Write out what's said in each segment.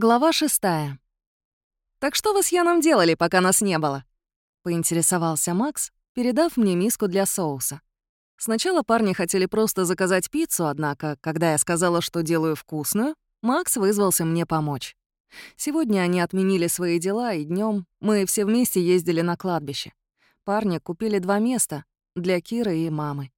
Глава шестая. «Так что вы с Яном делали, пока нас не было?» — поинтересовался Макс, передав мне миску для соуса. Сначала парни хотели просто заказать пиццу, однако, когда я сказала, что делаю вкусную, Макс вызвался мне помочь. Сегодня они отменили свои дела, и днем мы все вместе ездили на кладбище. Парни купили два места для Киры и мамы.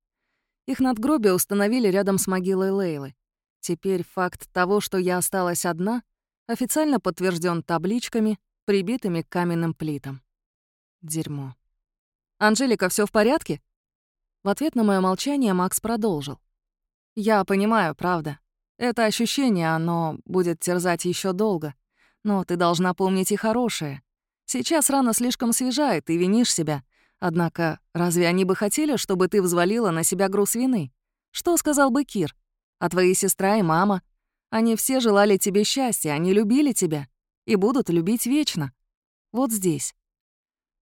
Их надгробие установили рядом с могилой Лейлы. Теперь факт того, что я осталась одна, официально подтвержден табличками, прибитыми к каменным плитам. Дерьмо. «Анжелика, все в порядке?» В ответ на мое молчание Макс продолжил. «Я понимаю, правда. Это ощущение, оно будет терзать еще долго. Но ты должна помнить и хорошее. Сейчас рана слишком свежа, и ты винишь себя. Однако, разве они бы хотели, чтобы ты взвалила на себя груз вины? Что сказал бы Кир? А твои сестра и мама? Они все желали тебе счастья, они любили тебя и будут любить вечно. Вот здесь».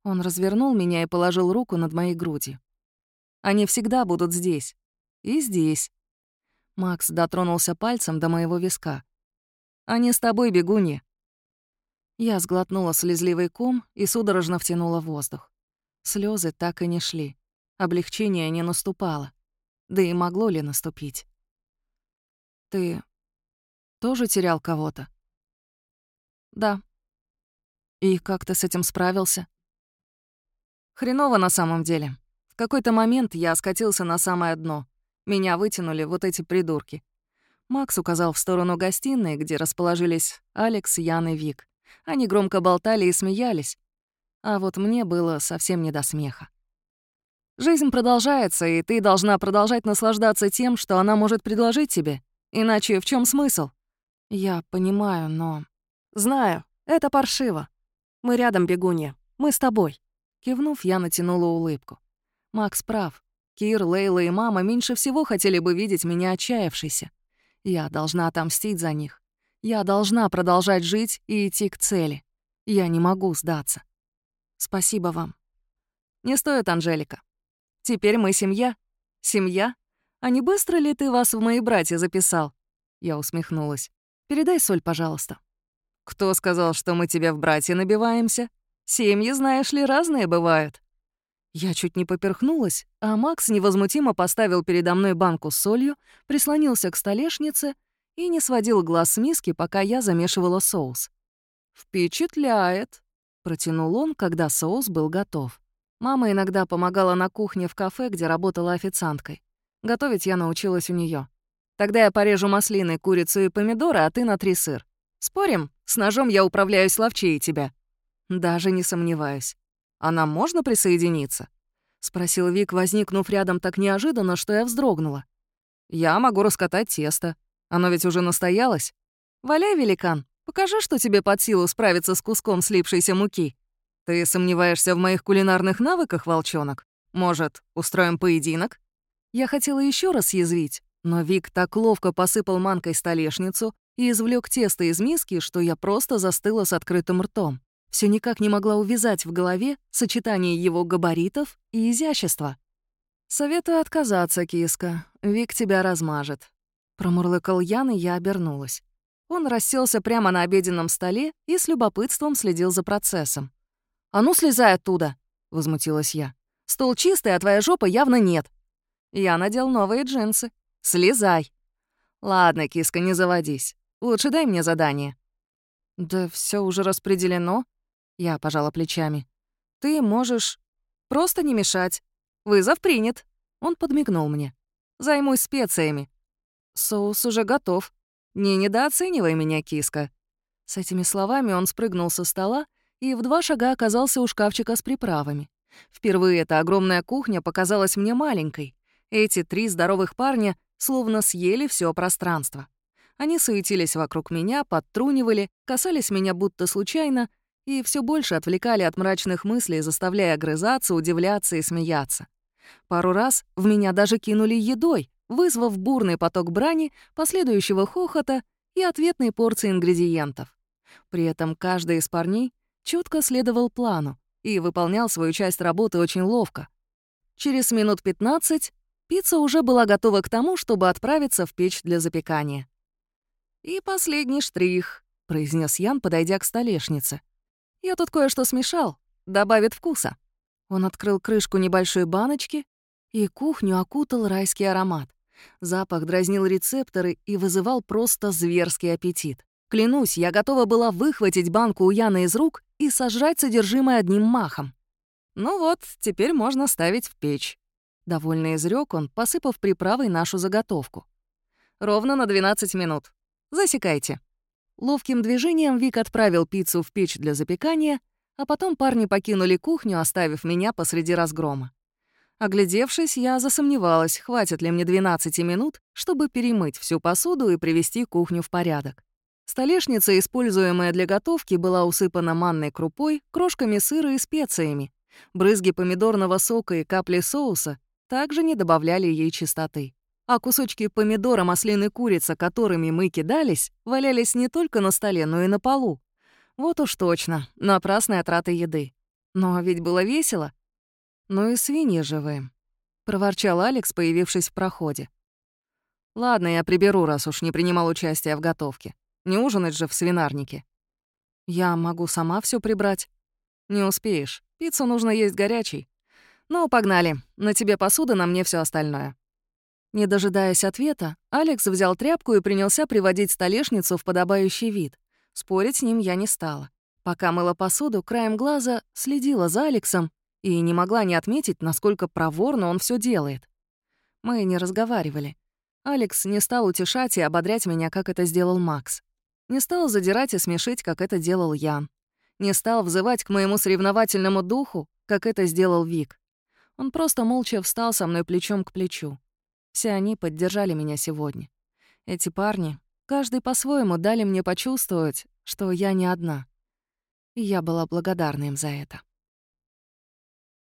Он развернул меня и положил руку над моей грудью. «Они всегда будут здесь. И здесь». Макс дотронулся пальцем до моего виска. «Они с тобой, бегунья». Я сглотнула слезливый ком и судорожно втянула воздух. Слезы так и не шли. Облегчение не наступало. Да и могло ли наступить? «Ты тоже терял кого-то?» «Да». «И как ты с этим справился?» «Хреново на самом деле. В какой-то момент я скатился на самое дно. Меня вытянули вот эти придурки». Макс указал в сторону гостиной, где расположились Алекс, Ян и Вик. Они громко болтали и смеялись. А вот мне было совсем не до смеха. Жизнь продолжается, и ты должна продолжать наслаждаться тем, что она может предложить тебе. Иначе в чем смысл? «Я понимаю, но...» «Знаю, это паршиво. Мы рядом, бегунья. Мы с тобой». Кивнув, я натянула улыбку. Макс прав. Кир, Лейла и мама меньше всего хотели бы видеть меня отчаявшейся. Я должна отомстить за них. Я должна продолжать жить и идти к цели. Я не могу сдаться. Спасибо вам. Не стоит, Анжелика. Теперь мы семья. Семья? А не быстро ли ты вас в мои братья записал? Я усмехнулась. Передай соль, пожалуйста». «Кто сказал, что мы тебе в братья набиваемся? Семьи, знаешь ли, разные бывают». Я чуть не поперхнулась, а Макс невозмутимо поставил передо мной банку с солью, прислонился к столешнице и не сводил глаз с миски, пока я замешивала соус. «Впечатляет», — протянул он, когда соус был готов. Мама иногда помогала на кухне в кафе, где работала официанткой. Готовить я научилась у нее. Тогда я порежу маслины, курицу и помидоры, а ты натри сыр. Спорим? С ножом я управляюсь ловчее тебя». «Даже не сомневаюсь. А нам можно присоединиться?» — спросил Вик, возникнув рядом так неожиданно, что я вздрогнула. «Я могу раскатать тесто. Оно ведь уже настоялось. Валяй, великан, покажи, что тебе под силу справиться с куском слипшейся муки. Ты сомневаешься в моих кулинарных навыках, волчонок? Может, устроим поединок?» Я хотела еще раз язвить, но Вик так ловко посыпал манкой столешницу и извлек тесто из миски, что я просто застыла с открытым ртом. Все никак не могла увязать в голове сочетание его габаритов и изящества. «Советую отказаться, киска. Вик тебя размажет». Промурлыкал Ян, и я обернулась. Он расселся прямо на обеденном столе и с любопытством следил за процессом. «А ну, слезай оттуда!» — возмутилась я. «Стол чистый, а твоя жопа явно нет». Я надел новые джинсы. Слезай. Ладно, киска, не заводись. Лучше дай мне задание. Да все уже распределено. Я пожала плечами. Ты можешь просто не мешать. Вызов принят. Он подмигнул мне. Займусь специями. Соус уже готов. Не недооценивай меня, киска. С этими словами он спрыгнул со стола и в два шага оказался у шкафчика с приправами. Впервые эта огромная кухня показалась мне маленькой. Эти три здоровых парня словно съели все пространство. Они суетились вокруг меня, подтрунивали, касались меня будто случайно и все больше отвлекали от мрачных мыслей, заставляя огрызаться, удивляться и смеяться. Пару раз в меня даже кинули едой, вызвав бурный поток брани, последующего хохота и ответной порции ингредиентов. При этом каждый из парней четко следовал плану и выполнял свою часть работы очень ловко. Через минут 15 Пицца уже была готова к тому, чтобы отправиться в печь для запекания. И последний штрих. произнес Ян, подойдя к столешнице. «Я тут кое-что смешал. Добавит вкуса». Он открыл крышку небольшой баночки, и кухню окутал райский аромат. Запах дразнил рецепторы и вызывал просто зверский аппетит. Клянусь, я готова была выхватить банку у Яны из рук и сожрать содержимое одним махом. «Ну вот, теперь можно ставить в печь», — довольно изрек он, посыпав приправой нашу заготовку. «Ровно на 12 минут. Засекайте». Ловким движением Вик отправил пиццу в печь для запекания, а потом парни покинули кухню, оставив меня посреди разгрома. Оглядевшись, я засомневалась, хватит ли мне 12 минут, чтобы перемыть всю посуду и привести кухню в порядок. Столешница, используемая для готовки, была усыпана манной крупой, крошками сыра и специями. Брызги помидорного сока и капли соуса также не добавляли ей чистоты а кусочки помидора, маслины курица, которыми мы кидались, валялись не только на столе, но и на полу. Вот уж точно, напрасная трата еды. Но ведь было весело. Ну и свиньи живые, — проворчал Алекс, появившись в проходе. «Ладно, я приберу, раз уж не принимал участия в готовке. Не ужинать же в свинарнике». «Я могу сама все прибрать». «Не успеешь. Пиццу нужно есть горячей. Ну, погнали. На тебе посуда, на мне все остальное». Не дожидаясь ответа, Алекс взял тряпку и принялся приводить столешницу в подобающий вид. Спорить с ним я не стала. Пока мыла посуду, краем глаза следила за Алексом и не могла не отметить, насколько проворно он все делает. Мы не разговаривали. Алекс не стал утешать и ободрять меня, как это сделал Макс. Не стал задирать и смешить, как это делал Ян. Не стал взывать к моему соревновательному духу, как это сделал Вик. Он просто молча встал со мной плечом к плечу. Все они поддержали меня сегодня. Эти парни, каждый по-своему, дали мне почувствовать, что я не одна. И я была благодарна им за это.